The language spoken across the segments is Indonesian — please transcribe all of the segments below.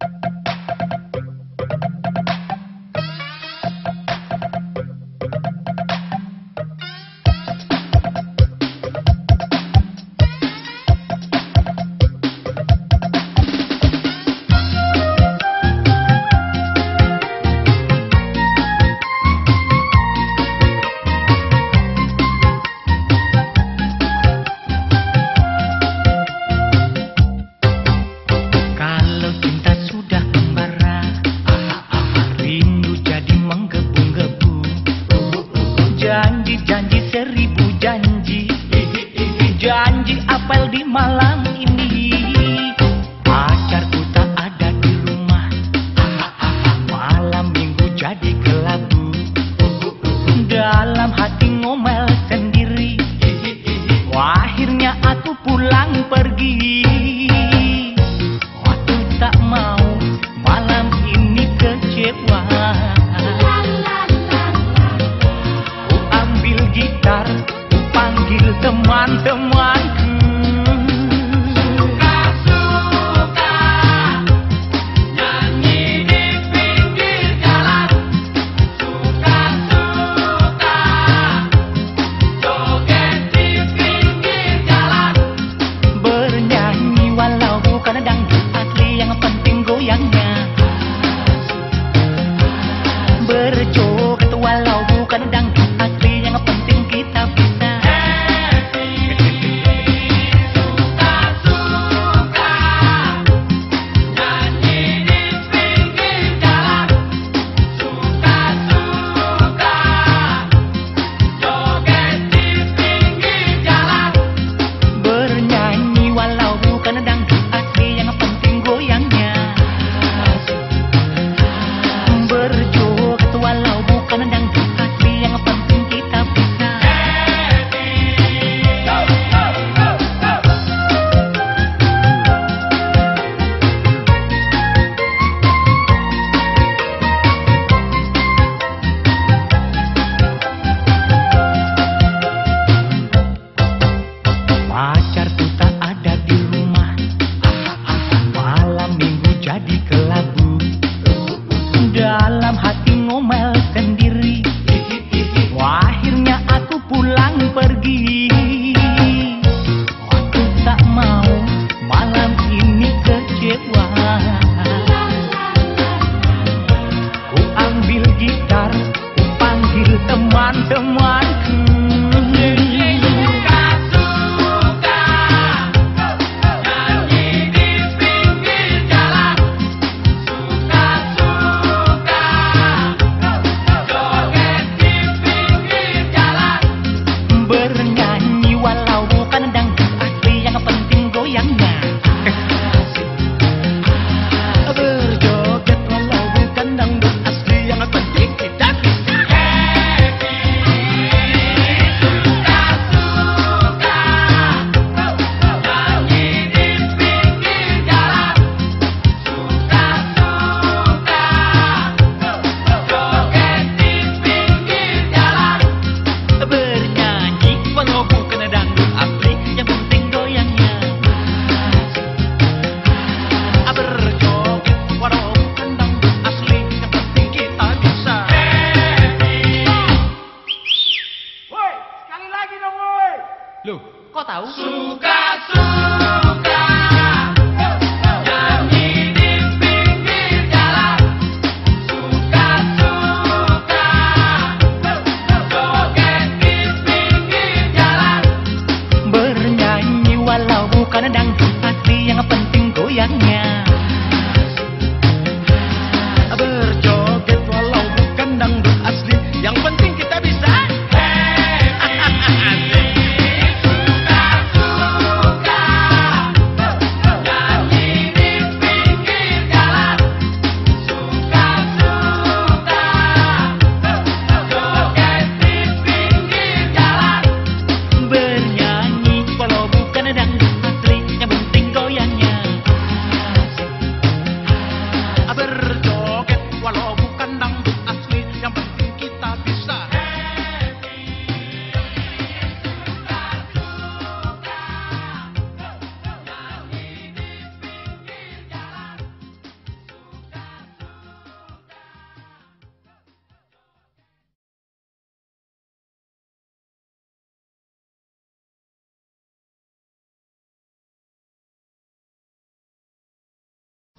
Kalau cinta carne.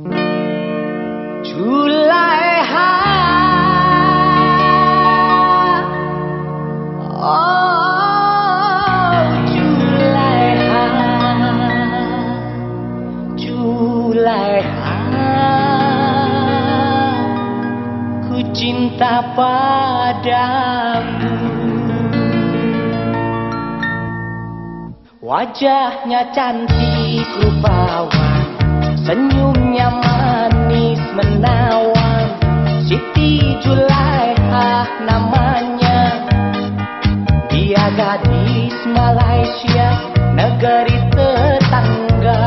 Oh, cinta padamu. Wajahnya cantik rupawan Senyum Manis menawan, Siti Julaiha ah, namanya. Dia gadis Malaysia Negeri tetangga.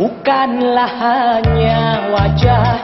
Bukanlah hanya wajah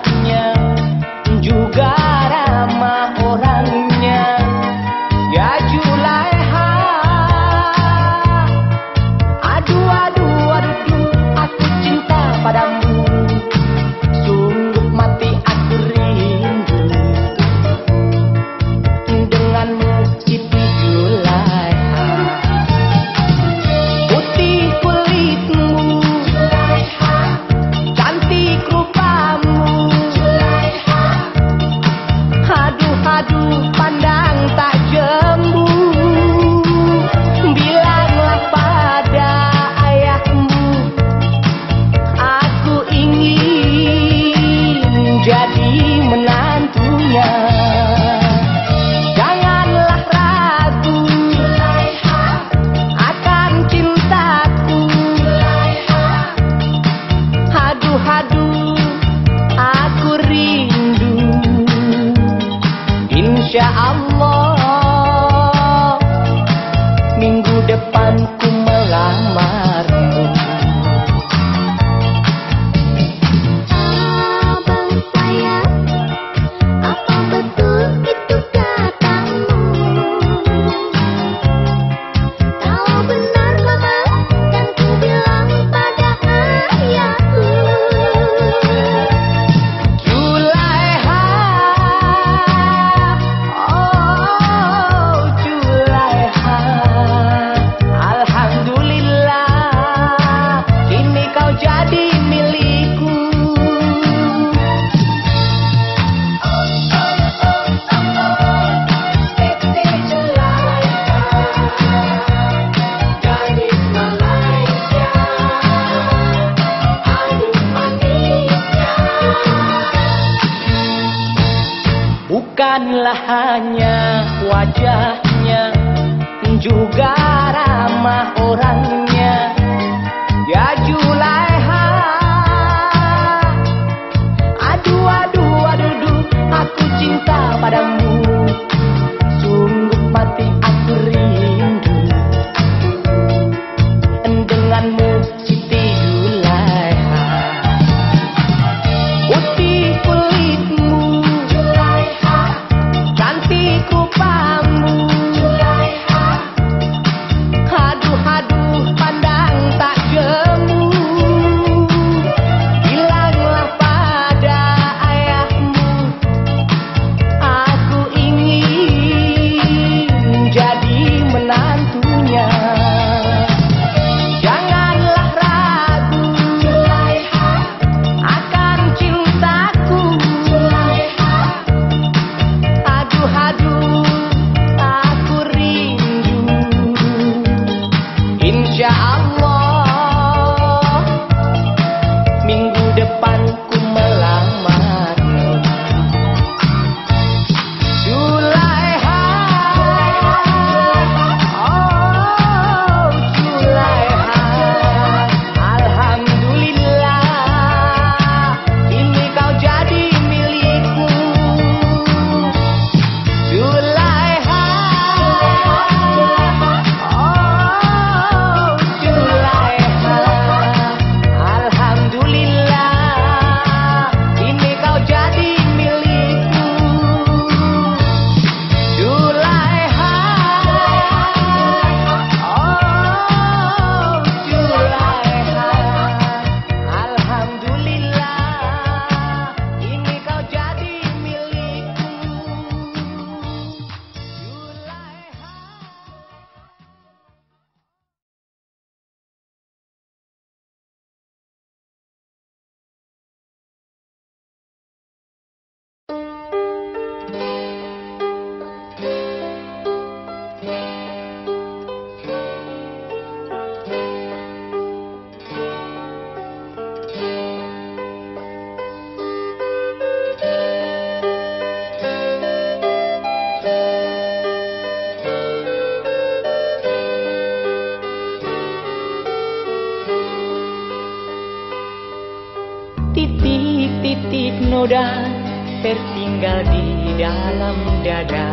dalam dada.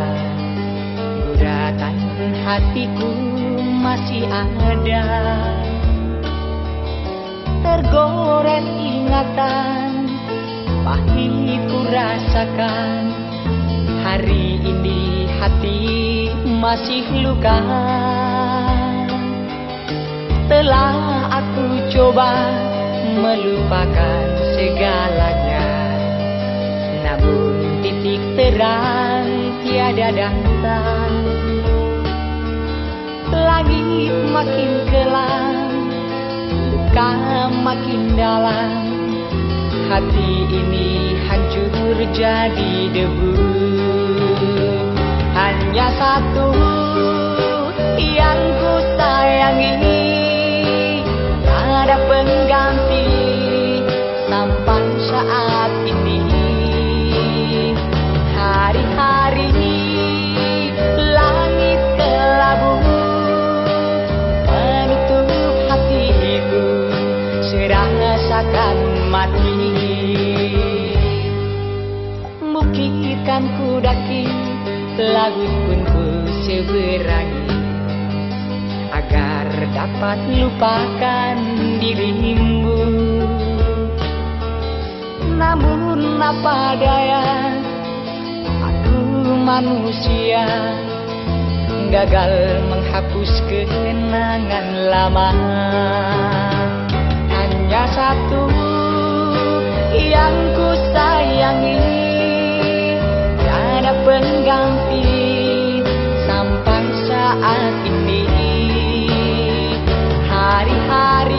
Guratan hatiku masih ada. Tergores ingatan Pahit ku rasakan. Hari ini hati masih luka. Telah aku coba melupakan segalanya terang tiada datang. Langit makin kelam Luka makin dalam. Hati ini hancur jadi debu. Hanya satu yang ku sayangi. Ada pengganti Laut pun ku seberangi Agar dapat lupakan dirimu. Namun apa daya Aku manusia Gagal menghapus kenangan lama. Hanya satu yang ku sayangi pengganti sampai saat ini. Hari-hari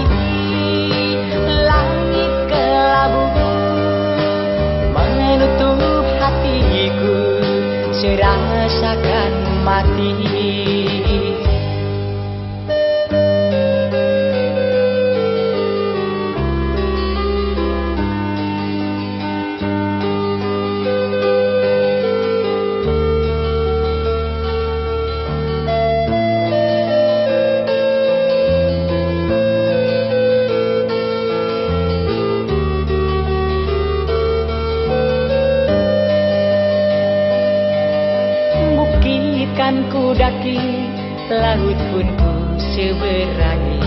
ku daki Laut pun ku seberangi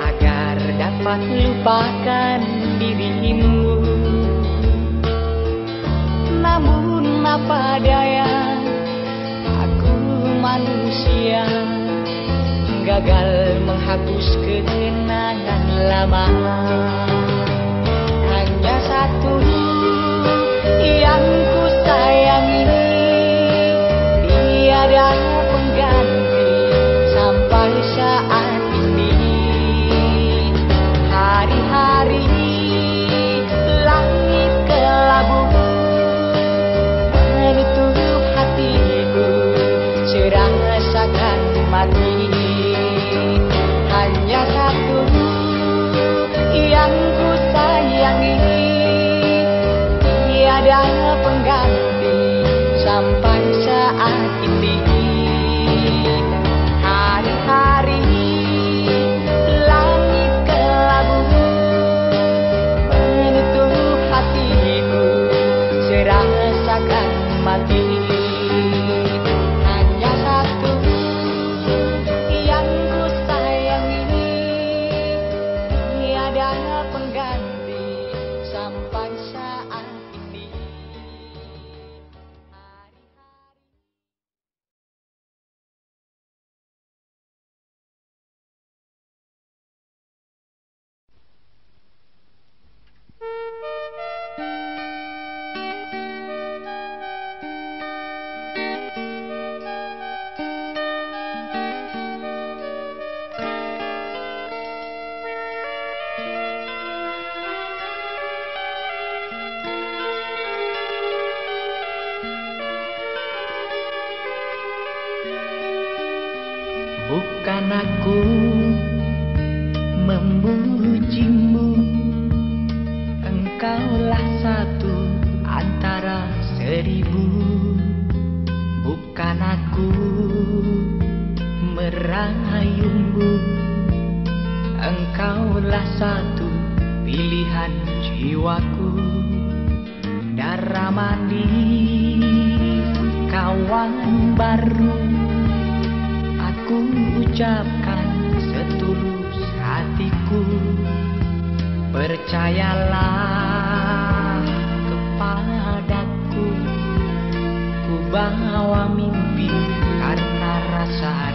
Agar dapat lupakan dirimu. Namun apa daya Aku manusia Gagal menghapus kenangan lama. Hanya satu yang ku sayangi memujimu Engkaulah satu antara seribu. Bukan aku merayumu Engkaulah satu pilihan jiwaku. Darah manis kawan baru Aku ucapkan Percayalah kepadaku Ku bawa mimpi karena rasa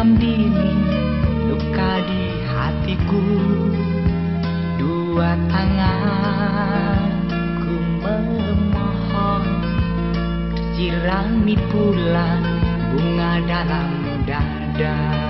dalam diri luka di hatiku. Dua tanganku memohon tersirami pula bunga dalam dada.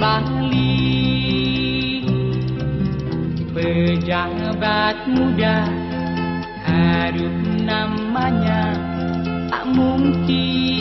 Bali Pejabat muda Harum namanya Tak mungkin.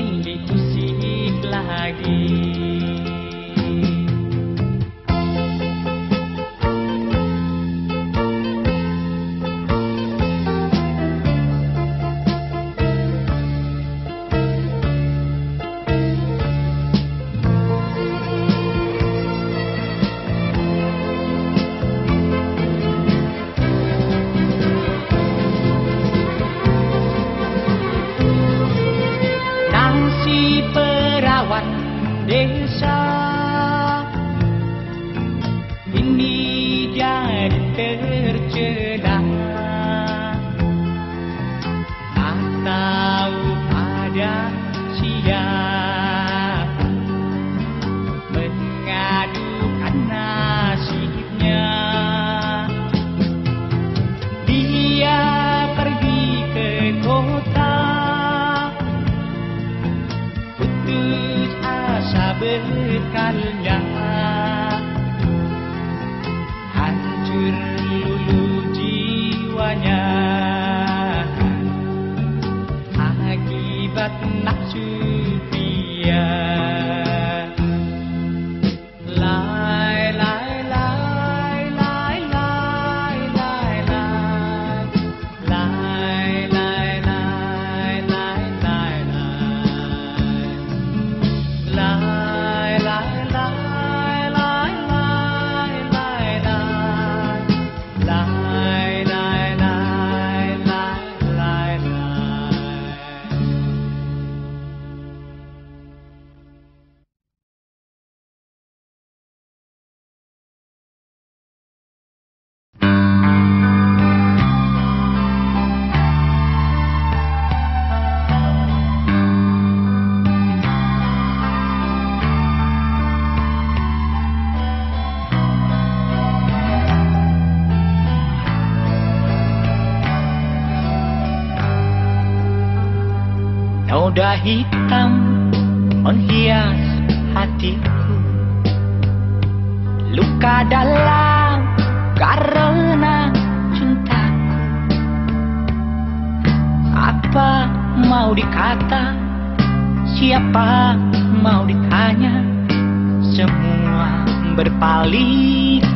kuda hitam menghias hatiku. Luka dalam karena cintaku. Apa mau dikata, siapa mau ditanya? Semua berpaling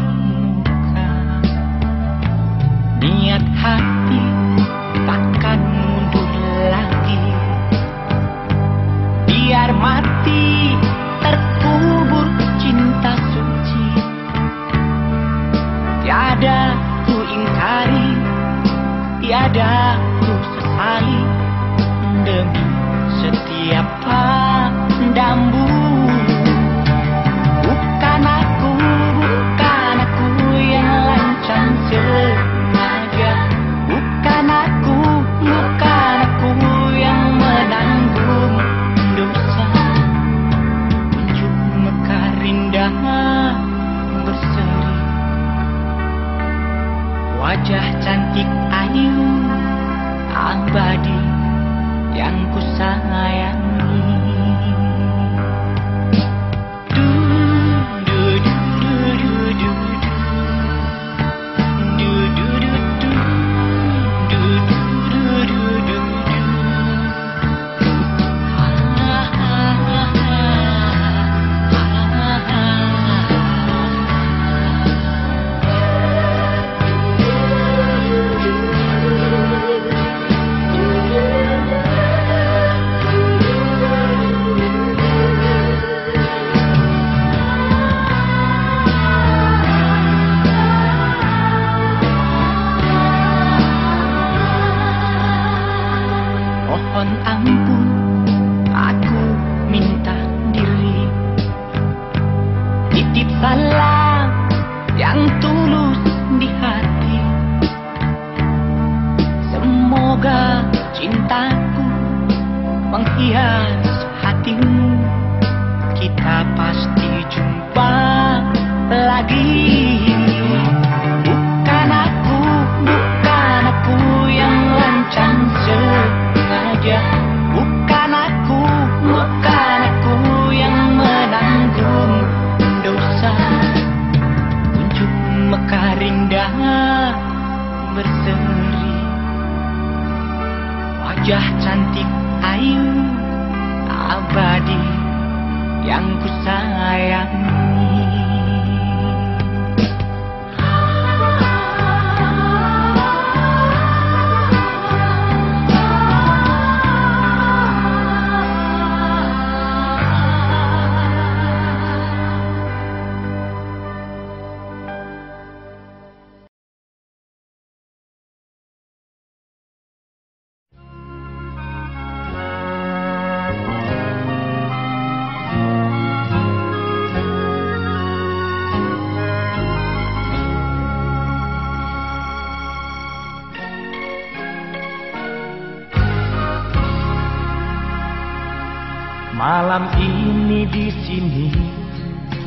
Malam ini di sini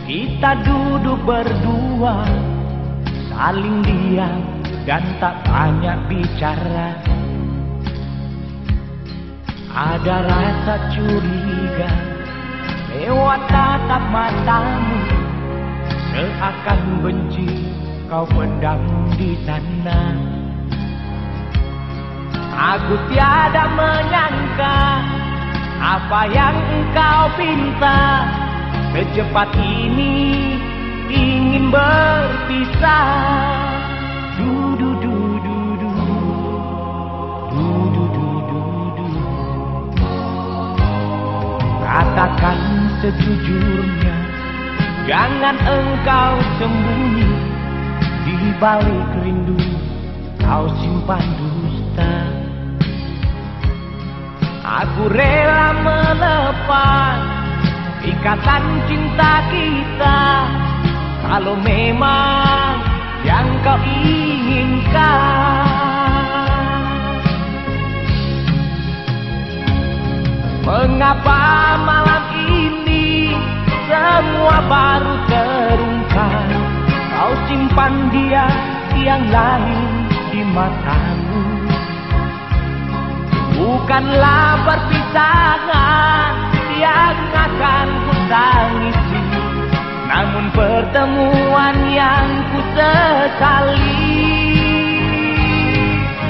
kita duduk berdua saling diam dan tak banyak bicara. Ada rasa curiga lewat tatap matamu seakan benci kau pendam di sana. Aku tiada menyangka apa yang engkau pinta? Secepat ini ingin berpisah. Du du du du du. Du du du du Katakan sejujurnya Jangan engkau sembunyi. Di balik rindu kau simpan dulu. Aku rela melepas ikatan cinta kita. Kalau memang yang kau inginkan. Mengapa malam ini semua baru terungkap? Kau simpan dia yang lain di matamu Bukanlah perpisahan yang akan ku tangisi Namun pertemuan yang ku sesali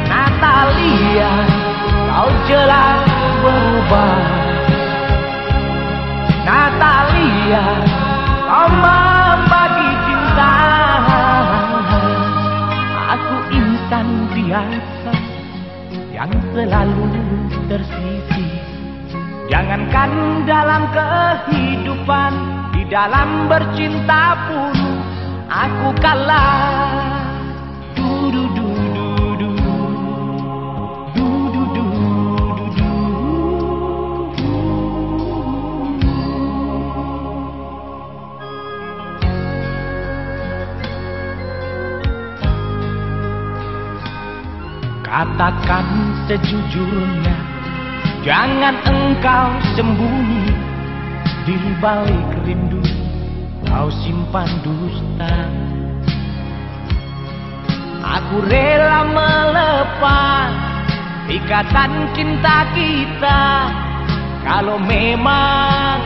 Natalia, kau jelas berubah. Natalia, kau membagi cinta. Aku insan biasa yang selalu tersisi. Jangankan dalam kehidupan Di dalam bercinta pun Aku kalah. Katakan sejujurnya. Jangan engkau sembunyi Di balik rindu Kau simpan dusta. Aku rela melepas Ikatan cinta kita. Kalau memang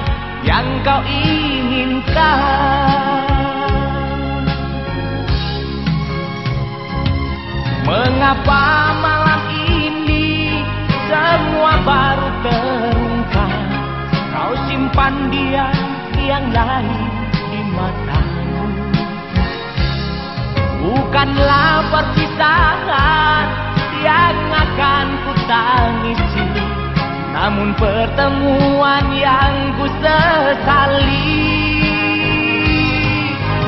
yang kau inginkan. Mengapa semua baru terungkap. Kau simpan dia yang lain di matamu. Bukanlah perpisahan yang akan ku tangisi Namun pertemuan yang ku sesali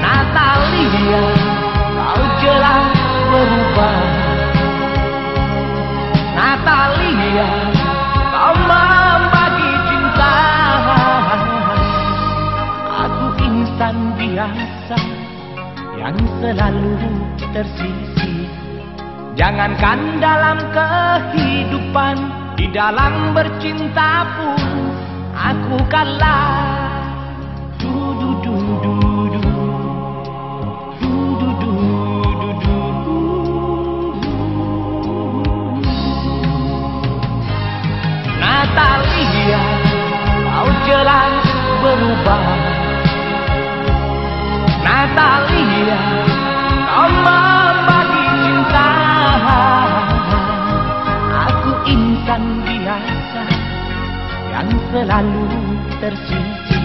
Natalia, kau jelas berubah Natalia, kau membagi cinta. Aku insan biasa yang selalu tersisi. Jangankan dalam kehidupan Di dalam bercinta pun Aku kalah tak lihat Kau jelas berubah. Natalia Kau membagi cinta. Aku insan biasa Yang selalu tersisi.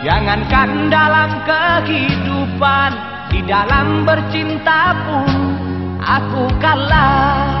Jangankan dalam kehidupan Di dalam bercinta pun Aku kalah.